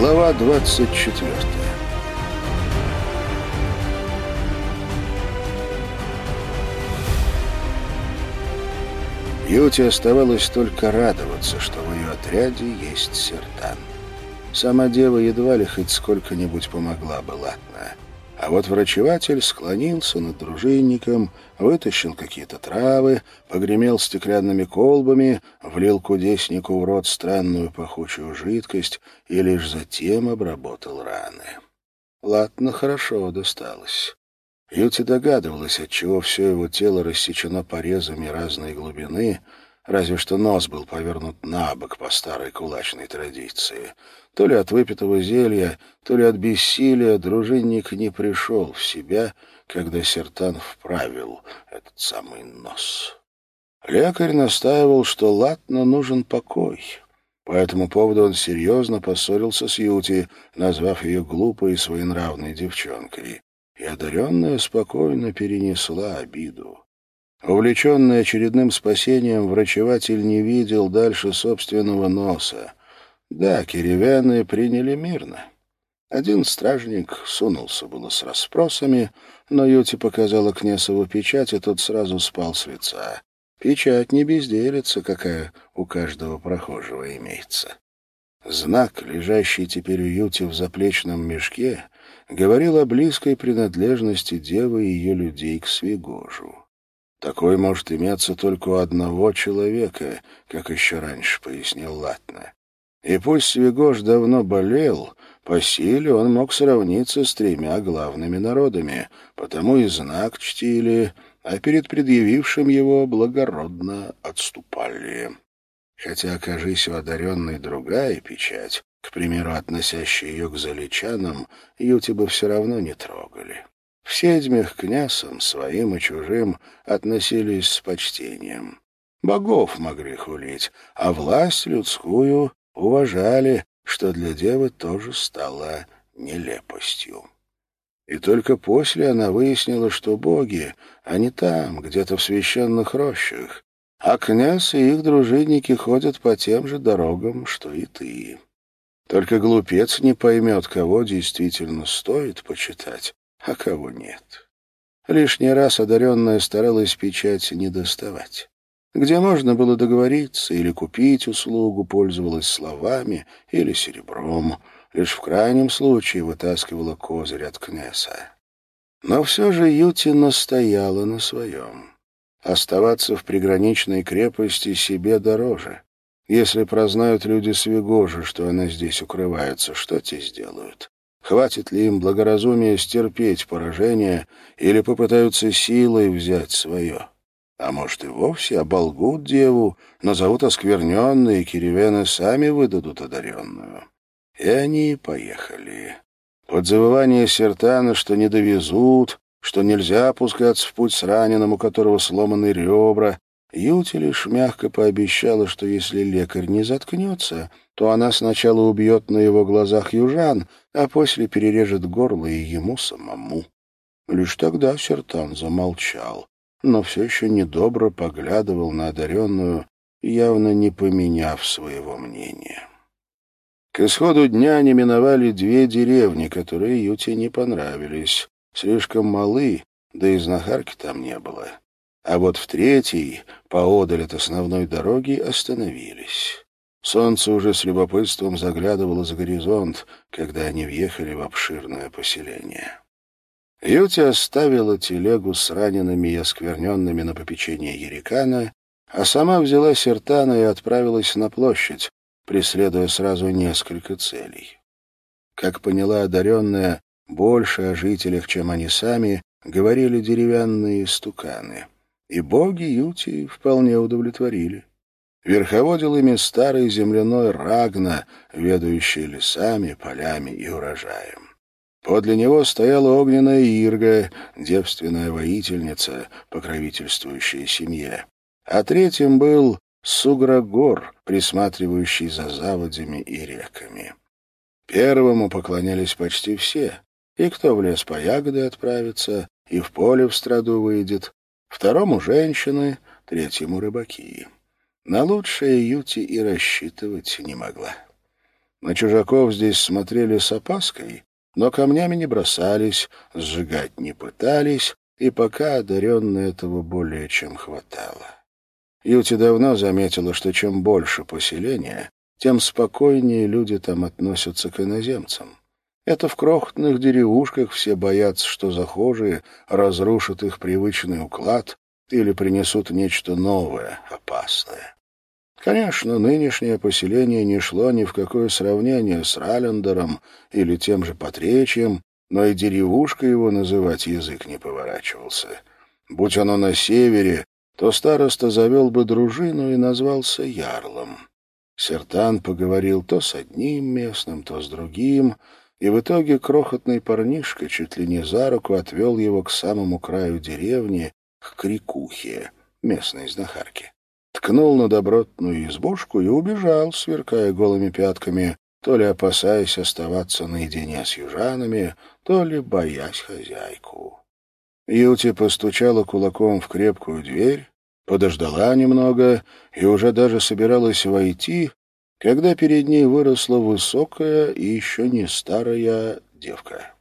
Глава 24 Юте оставалось только радоваться, что в ее отряде есть сертан. Сама дева едва ли хоть сколько-нибудь помогла бы Латна. А вот врачеватель склонился над дружинником, вытащил какие-то травы, погремел стеклянными колбами, влил кудеснику в рот странную пахучую жидкость и лишь затем обработал раны. Латно хорошо досталось. Юти догадывалась, отчего все его тело рассечено порезами разной глубины, разве что нос был повернут на бок по старой кулачной традиции — то ли от выпитого зелья, то ли от бессилия дружинник не пришел в себя, когда Сертан вправил этот самый нос. Лекарь настаивал, что Латно нужен покой. По этому поводу он серьезно поссорился с Юти, назвав ее глупой и своенравной девчонкой. И одаренная спокойно перенесла обиду. Увлеченный очередным спасением, врачеватель не видел дальше собственного носа. Да, киревяны приняли мирно. Один стражник сунулся было с расспросами, но Юти показала Кнесову печать, и тот сразу спал с лица. Печать не безделица, какая у каждого прохожего имеется. Знак, лежащий теперь у Юти в заплечном мешке, говорил о близкой принадлежности девы и ее людей к Свигожу. Такой может иметься только у одного человека, как еще раньше пояснил Латна. И пусть Свигош давно болел, по силе он мог сравниться с тремя главными народами, потому и знак чтили, а перед предъявившим его благородно отступали. Хотя, окажись у одаренной другая печать, к примеру, относящая ее к заличанам, Юти бы все равно не трогали. Все Седьме к князам, своим и чужим, относились с почтением. Богов могли хулить, а власть людскую уважали, что для девы тоже стало нелепостью. И только после она выяснила, что боги, они там, где-то в священных рощах, а князь и их дружинники ходят по тем же дорогам, что и ты. Только глупец не поймет, кого действительно стоит почитать, а кого нет. Лишний раз одаренная старалась печать не доставать. Где можно было договориться или купить услугу, пользовалась словами или серебром, лишь в крайнем случае вытаскивала козырь от князя. Но все же Юти настояла на своем. Оставаться в приграничной крепости себе дороже. Если прознают люди Свигожи, что она здесь укрывается, что те сделают? Хватит ли им благоразумия стерпеть поражение или попытаются силой взять свое? А может, и вовсе оболгут деву, назовут оскверненной, и киревены сами выдадут одаренную. И они поехали. Под завывание Сертана, что не довезут, что нельзя опускаться в путь с раненым, у которого сломаны ребра, Юти лишь мягко пообещала, что если лекарь не заткнется, то она сначала убьет на его глазах южан, а после перережет горло и ему самому. Лишь тогда Сертан замолчал но все еще недобро поглядывал на одаренную, явно не поменяв своего мнения. К исходу дня они миновали две деревни, которые Юте не понравились. Слишком малы, да и знахарки там не было. А вот в третьей, поодаль от основной дороги, остановились. Солнце уже с любопытством заглядывало за горизонт, когда они въехали в обширное поселение. Юти оставила телегу с ранеными и оскверненными на попечение Ерикана, а сама взяла сертана и отправилась на площадь, преследуя сразу несколько целей. Как поняла одаренная, больше о жителях, чем они сами, говорили деревянные стуканы. И боги Юти вполне удовлетворили. Верховодил ими старый земляной Рагна, ведущий лесами, полями и урожаем. Подле него стояла огненная Ирга, девственная воительница, покровительствующая семье. А третьим был Суграгор, присматривающий за заводями и реками. Первому поклонялись почти все, и кто в лес по ягоды отправится, и в поле в страду выйдет, второму — женщины, третьему — рыбаки. На лучшее Юти и рассчитывать не могла. На чужаков здесь смотрели с опаской, но камнями не бросались, сжигать не пытались, и пока одаренной этого более чем хватало. Юти давно заметила, что чем больше поселения, тем спокойнее люди там относятся к иноземцам. Это в крохотных деревушках все боятся, что захожие разрушат их привычный уклад или принесут нечто новое, опасное. Конечно, нынешнее поселение не шло ни в какое сравнение с Ралендером или тем же Потречьем, но и деревушка его называть язык не поворачивался. Будь оно на севере, то староста завел бы дружину и назвался Ярлом. Сертан поговорил то с одним местным, то с другим, и в итоге крохотный парнишка чуть ли не за руку отвел его к самому краю деревни, к крикухе, местной знахарке. Ткнул на добротную избушку и убежал, сверкая голыми пятками, то ли опасаясь оставаться наедине с южанами, то ли боясь хозяйку. Юти постучала кулаком в крепкую дверь, подождала немного и уже даже собиралась войти, когда перед ней выросла высокая и еще не старая девка.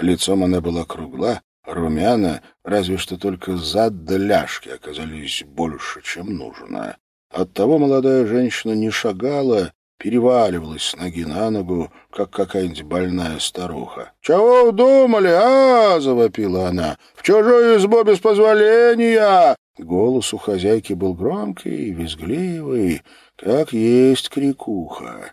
Лицом она была кругла, румяна, разве что только зад да ляжки оказались больше, чем нужно. Оттого молодая женщина не шагала, переваливалась с ноги на ногу, как какая-нибудь больная старуха. «Чего удумали, а?» — завопила она. «В чужую избу без позволения!» Голос у хозяйки был громкий визгливый, как есть крикуха.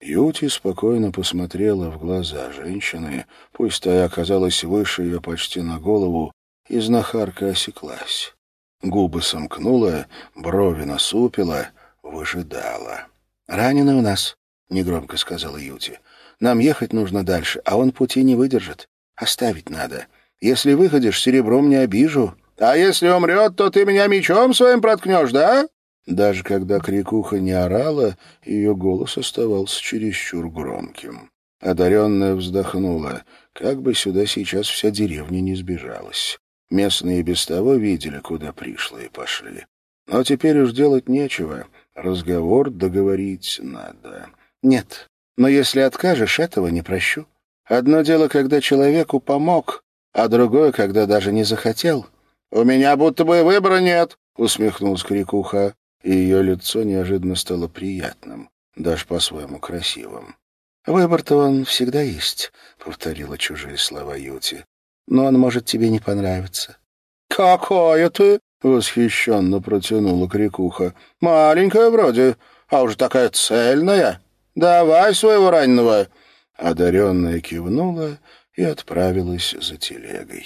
Юти спокойно посмотрела в глаза женщины, пусть та и оказалась выше ее почти на голову, и знахарка осеклась. Губы сомкнула, брови насупила, выжидала. «Раненый у нас», — негромко сказала Юти. «Нам ехать нужно дальше, а он пути не выдержит. Оставить надо. Если выходишь, серебром не обижу». «А если умрет, то ты меня мечом своим проткнешь, да?» Даже когда крикуха не орала, ее голос оставался чересчур громким. Одаренная вздохнула. Как бы сюда сейчас вся деревня не сбежалась. Местные без того видели, куда пришлые пошли. Но теперь уж делать нечего. Разговор договорить надо. Нет, но если откажешь, этого не прощу. Одно дело, когда человеку помог, а другое, когда даже не захотел. — У меня будто бы выбора нет, — усмехнулась Крикуха, и ее лицо неожиданно стало приятным, даже по-своему красивым. — Выбор-то он всегда есть, — повторила чужие слова Юти. — Но он может тебе не понравиться. — Какая ты! — восхищенно протянула крикуха. «Маленькая вроде, а уже такая цельная. Давай своего раненого!» Одаренная кивнула и отправилась за телегой.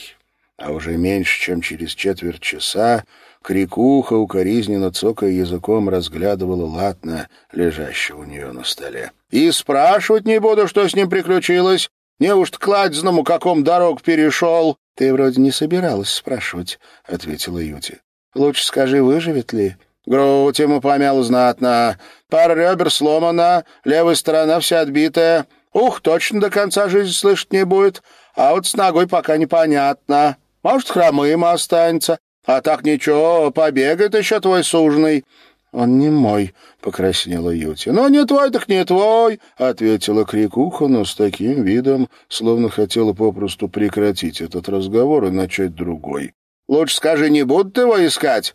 А уже меньше, чем через четверть часа, крикуха, укоризненно цокая языком, разглядывала латна, лежащего у нее на столе. «И спрашивать не буду, что с ним приключилось. Неужто кладзному каком дорог перешел?» — Ты вроде не собиралась спрашивать, — ответила Юти. — Лучше скажи, выживет ли? Грудь ему помял знатно. Пара ребер сломана, левая сторона вся отбитая. Ух, точно до конца жизни слышать не будет. А вот с ногой пока непонятно. Может, хромым останется. А так ничего, побегает еще твой суженый. «Он не мой», — покраснела Юти. «Ну, не твой, так не твой», — ответила Крикуха, но с таким видом, словно хотела попросту прекратить этот разговор и начать другой. «Лучше скажи, не будут его искать?»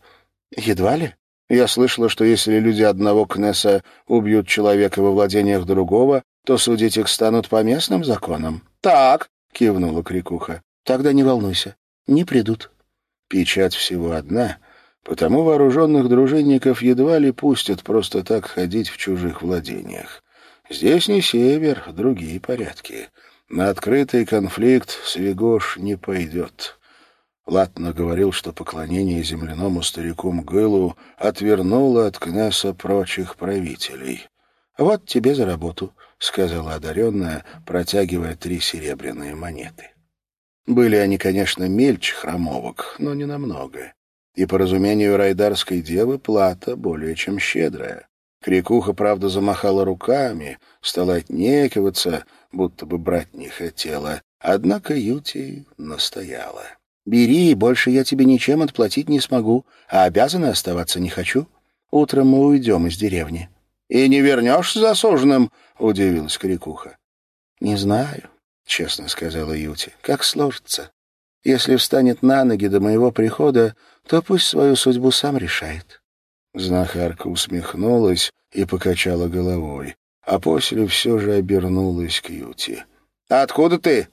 «Едва ли. Я слышала, что если люди одного Кнесса убьют человека во владениях другого, то судить их станут по местным законам». «Так», — кивнула Крикуха. «Тогда не волнуйся, не придут». Печать всего одна — Потому вооруженных дружинников едва ли пустят просто так ходить в чужих владениях. Здесь не север, другие порядки. На открытый конфликт Свигош не пойдет. Латно говорил, что поклонение земляному старику Мгылу отвернуло от князя прочих правителей. «Вот тебе за работу», — сказала одаренная, протягивая три серебряные монеты. Были они, конечно, мельче хромовок, но не намного и, по разумению райдарской девы, плата более чем щедрая. Крикуха, правда, замахала руками, стала отнекиваться, будто бы брать не хотела, однако Юти настояла. «Бери, больше я тебе ничем отплатить не смогу, а обязана оставаться не хочу. Утром мы уйдем из деревни». И не вернешься засуженным?» — удивилась Крикуха. «Не знаю», — честно сказала Юти, — «как сложится. Если встанет на ноги до моего прихода, то пусть свою судьбу сам решает». Знахарка усмехнулась и покачала головой, а после все же обернулась к Юти. «А откуда ты?»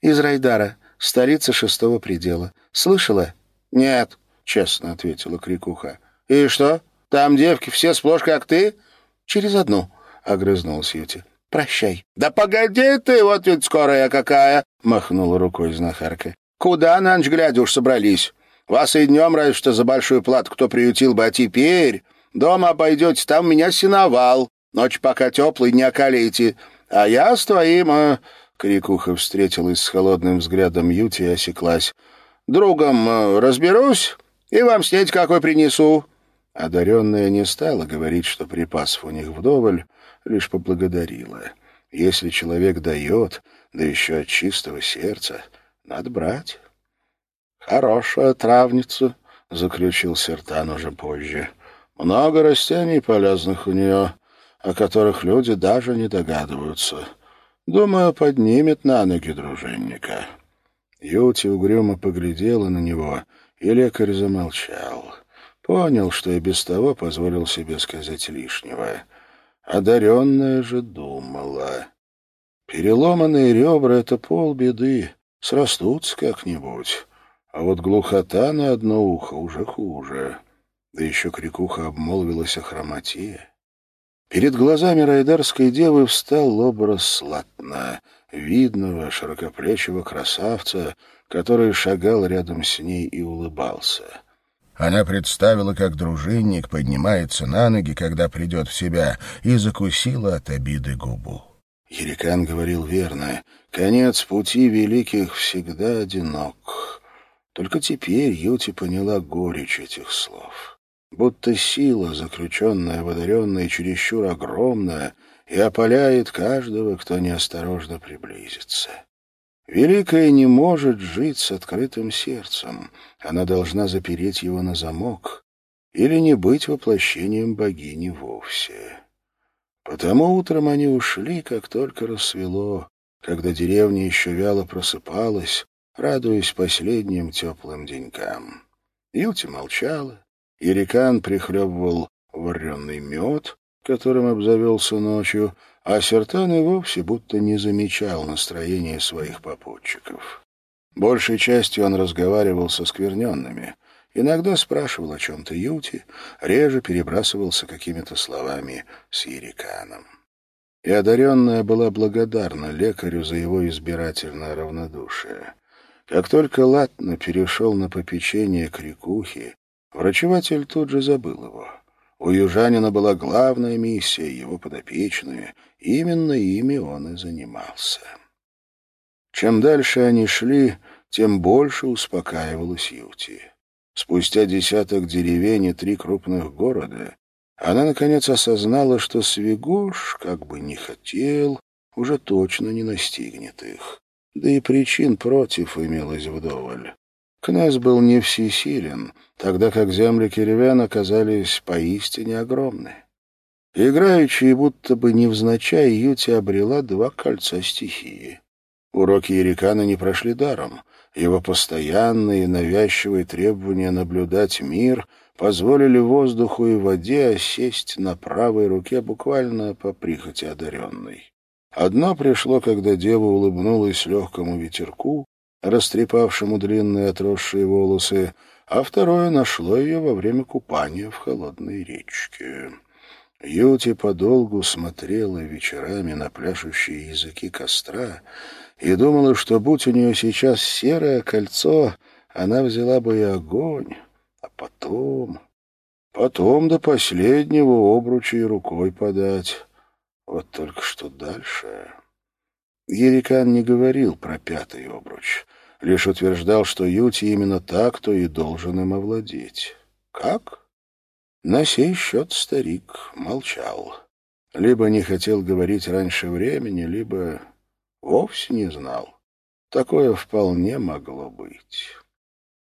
«Из Райдара, столица шестого предела. Слышала?» «Нет», — честно ответила Крикуха. «И что? Там девки все сплошь как ты?» «Через одну», — огрызнулась Юти. «Прощай». «Да погоди ты, вот ведь скорая какая!» — махнула рукой знахарка. «Куда на ночь глядя уж собрались? Вас и днем разве что за большую плату кто приютил бы, а теперь дома обойдете, там меня сеновал. Ночь пока теплый, не околейте. А я с твоим...» э... Крикуха встретилась с холодным взглядом Юти и осеклась. «Другом э, разберусь и вам снять какой принесу». Одаренная не стала говорить, что припасов у них вдоволь, лишь поблагодарила. Если человек дает, да еще от чистого сердца, надо брать. «Хорошая травница», — заключил Сертан уже позже. «Много растений полезных у нее, о которых люди даже не догадываются. Думаю, поднимет на ноги дружинника». Юти угрюмо поглядела на него, и лекарь замолчал. Понял, что и без того позволил себе сказать лишнего. Одаренная же думала. Переломанные ребра — это полбеды, срастутся как-нибудь. А вот глухота на одно ухо уже хуже. Да еще крикуха обмолвилась о хромоте. Перед глазами райдарской девы встал образ Слатна, видного, широкоплечего красавца, который шагал рядом с ней и улыбался. Она представила, как дружинник поднимается на ноги, когда придет в себя, и закусила от обиды губу. Ерикан говорил верно. Конец пути великих всегда одинок. Только теперь Юти поняла горечь этих слов. Будто сила, заключенная в одаренной, чересчур огромная, и опаляет каждого, кто неосторожно приблизится. Великая не может жить с открытым сердцем. Она должна запереть его на замок или не быть воплощением богини вовсе. Потому утром они ушли, как только рассвело, когда деревня еще вяло просыпалась, радуясь последним теплым денькам. Юти молчала. Ерикан прихлебывал вареный мед, которым обзавелся ночью, а Сертан и вовсе будто не замечал настроения своих попутчиков. Большей частью он разговаривал со скверненными, иногда спрашивал о чем-то Юти, реже перебрасывался какими-то словами с Ериканом. И одаренная была благодарна лекарю за его избирательное равнодушие. Как только Латна перешел на попечение крикухи, врачеватель тут же забыл его. У южанина была главная миссия, его подопечные. Именно ими он и занимался. Чем дальше они шли, тем больше успокаивалась Юти. Спустя десяток деревень и три крупных города она, наконец, осознала, что Свигош, как бы не хотел, уже точно не настигнет их да и причин против имелось вдоволь. Князь был не всесилен, тогда как земли киревян оказались поистине огромны. Играющие будто бы невзначай Юти обрела два кольца стихии. Уроки Ерикана не прошли даром. Его постоянные и навязчивые требования наблюдать мир позволили воздуху и воде осесть на правой руке буквально по прихоти одаренной. Одно пришло, когда дева улыбнулась легкому ветерку, растрепавшему длинные отросшие волосы, а второе нашло ее во время купания в холодной речке. Юти подолгу смотрела вечерами на пляшущие языки костра и думала, что, будь у нее сейчас серое кольцо, она взяла бы и огонь, а потом... Потом до последнего обруча рукой подать. Вот только что дальше... Ерикан не говорил про пятый обруч, лишь утверждал, что Юти именно так-то и должен им овладеть. Как? На сей счет старик молчал. Либо не хотел говорить раньше времени, либо вовсе не знал. Такое вполне могло быть.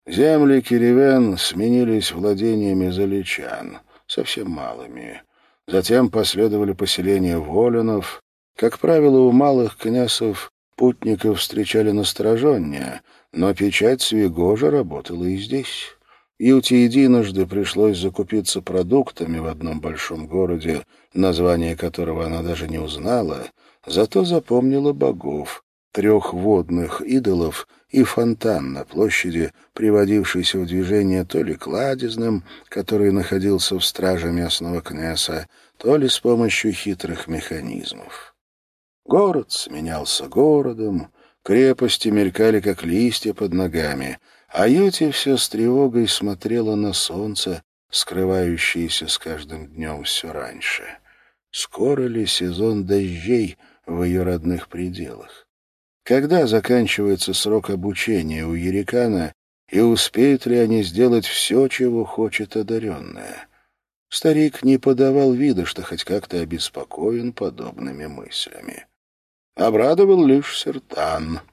Земли Киревен сменились владениями заличан, совсем малыми, Затем последовали поселения Волинов. Как правило, у малых княсов путников встречали настороженнее, но печать Свигожа работала и здесь. Юте единожды пришлось закупиться продуктами в одном большом городе, название которого она даже не узнала, зато запомнила богов, трех водных идолов и фонтан на площади, приводившийся в движение то ли кладезным, который находился в страже местного князя, то ли с помощью хитрых механизмов. Город сменялся городом, крепости мелькали, как листья под ногами — а Юти все с тревогой смотрела на солнце, скрывающееся с каждым днем все раньше. Скоро ли сезон дождей в ее родных пределах? Когда заканчивается срок обучения у Ерикана, и успеют ли они сделать все, чего хочет одаренная? Старик не подавал вида, что хоть как-то обеспокоен подобными мыслями. Обрадовал лишь Сертан —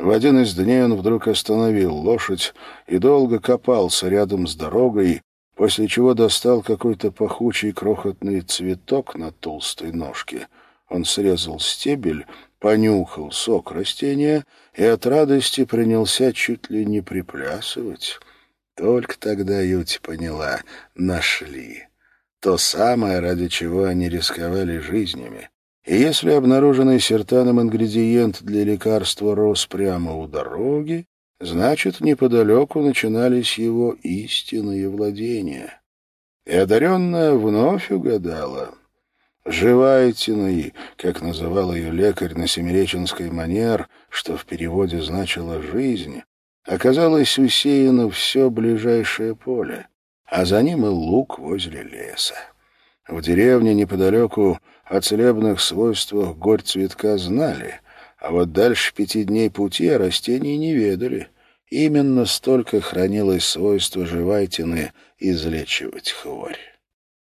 в один из дней он вдруг остановил лошадь и долго копался рядом с дорогой, после чего достал какой-то пахучий крохотный цветок на толстой ножке. Он срезал стебель, понюхал сок растения и от радости принялся чуть ли не приплясывать. Только тогда Ють поняла — нашли. То самое, ради чего они рисковали жизнями. И если обнаруженный сертаном ингредиент для лекарства рос прямо у дороги, значит, неподалеку начинались его истинные владения. И одаренная вновь угадала. Живайтиной, как называл ее лекарь на семиреченской манер, что в переводе значило «жизнь», оказалось усеяно все ближайшее поле, а за ним и луг возле леса. В деревне неподалеку о целебных свойствах горь цветка знали, а вот дальше пяти дней пути о растении не ведали. Именно столько хранилось свойство живайтины излечивать хворь.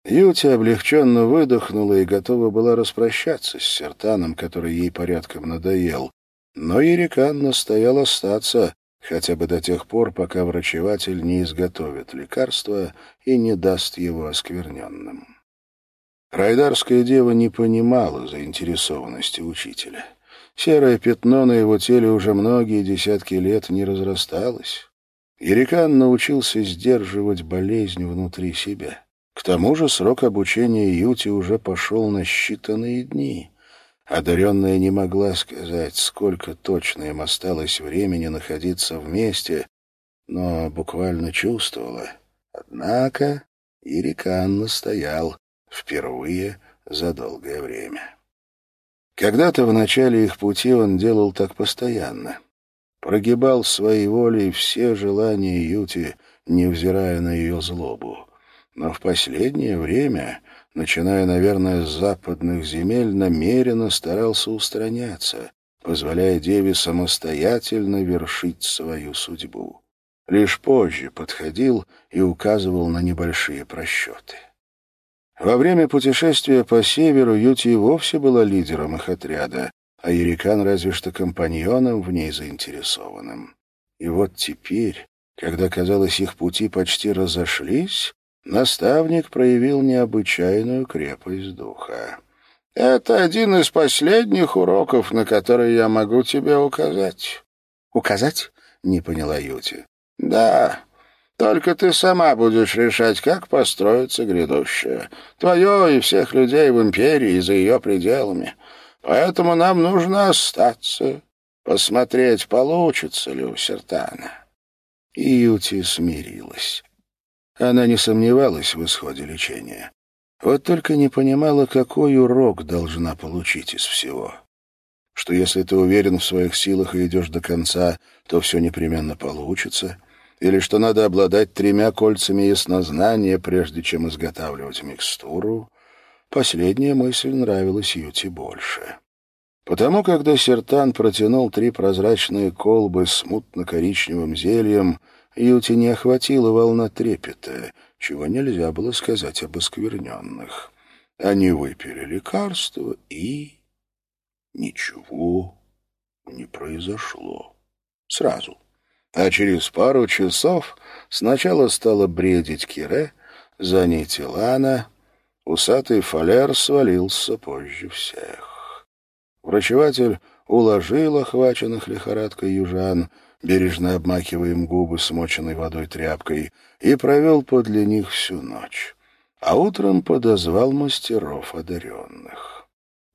Ютя облегченно выдохнула и готова была распрощаться с Сертаном, который ей порядком надоел. Но Ерикан настоял остаться, хотя бы до тех пор, пока врачеватель не изготовит лекарство и не даст его оскверненным. Райдарская дева не понимала заинтересованности учителя. Серое пятно на его теле уже многие десятки лет не разрасталось. Ерикан научился сдерживать болезнь внутри себя. К тому же срок обучения Юти уже пошел на считанные дни. Одаренная не могла сказать, сколько точно им осталось времени находиться вместе, но буквально чувствовала. Однако Ирикан настоял впервые за долгое время. Когда-то в начале их пути он делал так постоянно. Прогибал своей волей все желания Юти, невзирая на ее злобу. Но в последнее время, начиная, наверное, с западных земель, намеренно старался устраняться, позволяя деве самостоятельно вершить свою судьбу. Лишь позже подходил и указывал на небольшие просчеты. Во время путешествия по северу Юти и вовсе была лидером их отряда, а Ерикан разве что компаньоном в ней заинтересованным. И вот теперь, когда, казалось, их пути почти разошлись, наставник проявил необычайную крепость духа. «Это один из последних уроков, на которые я могу тебе указать». «Указать?» — не поняла Юти. «Да, только ты сама будешь решать, как построится грядущее. Твое и всех людей в империи и за ее пределами. Поэтому нам нужно остаться, посмотреть, получится ли у Сертана». Юти смирилась. Она не сомневалась в исходе лечения. Вот только не понимала, какой урок должна получить из всего. Что если ты уверен в своих силах и идешь до конца, то все непременно получится — или что надо обладать тремя кольцами яснознания, прежде чем изготавливать микстуру, последняя мысль нравилась Юте больше. Потому, когда Сертан протянул три прозрачные колбы с мутно-коричневым зельем, Юте не охватила волна трепета, чего нельзя было сказать об оскверненных. Они выпили лекарство, и ничего не произошло. Сразу. А через пару часов сначала стала бредить Кире, за ней Тилана, Усатый фалер свалился позже всех. Врачеватель уложил охваченных лихорадкой южан, бережно обмакивая им губы смоченной водой тряпкой, и провел подле них всю ночь. А утром подозвал мастеров одаренных.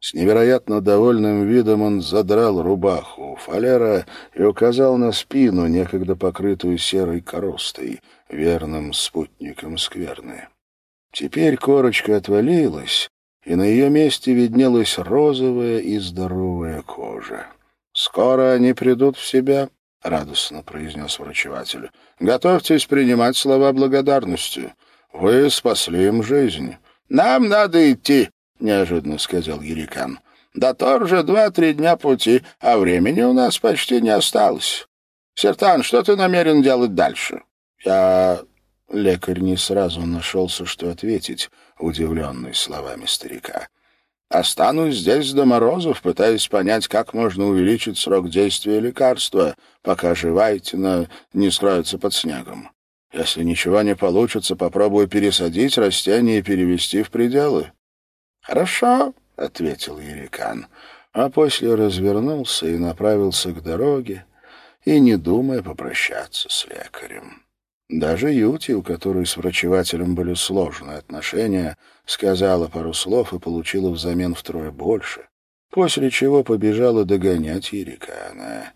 С невероятно довольным видом он задрал рубаху фалера и указал на спину, некогда покрытую серой коростой, верным спутником скверны. Теперь корочка отвалилась, и на ее месте виднелась розовая и здоровая кожа. «Скоро они придут в себя», — радостно произнес врачеватель. «Готовьтесь принимать слова благодарности. Вы спасли им жизнь». «Нам надо идти», — неожиданно сказал Ерикан. «До Торжа два-три дня пути, а времени у нас почти не осталось. Сертан, что ты намерен делать дальше?» «Я...» Лекарь не сразу нашелся, что ответить, удивленный словами старика. «Останусь здесь до морозов, пытаясь понять, как можно увеличить срок действия лекарства, пока живайтина не скроется под снегом. Если ничего не получится, попробую пересадить растения и перевести в пределы. «Хорошо», — ответил Ерикан, а после развернулся и направился к дороге, и не думая попрощаться с лекарем. Даже Юти, у которой с врачевателем были сложные отношения, сказала пару слов и получила взамен втрое больше, после чего побежала догонять Ерикана.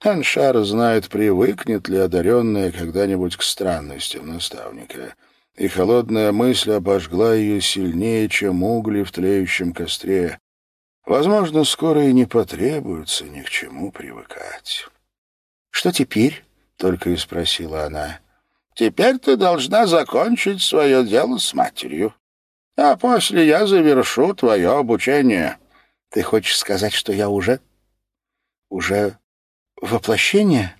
Аншар знает, привыкнет ли одаренная когда-нибудь к странностям наставника — и холодная мысль обожгла ее сильнее, чем угли в тлеющем костре. Возможно, скоро и не потребуется ни к чему привыкать. «Что теперь?» — только и спросила она. «Теперь ты должна закончить свое дело с матерью. А после я завершу твое обучение». «Ты хочешь сказать, что я уже... уже воплощение?»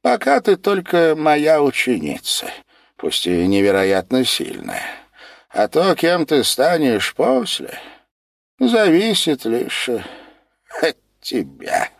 «Пока ты только моя ученица» пусть и невероятно сильная. А то, кем ты станешь после, зависит лишь от тебя».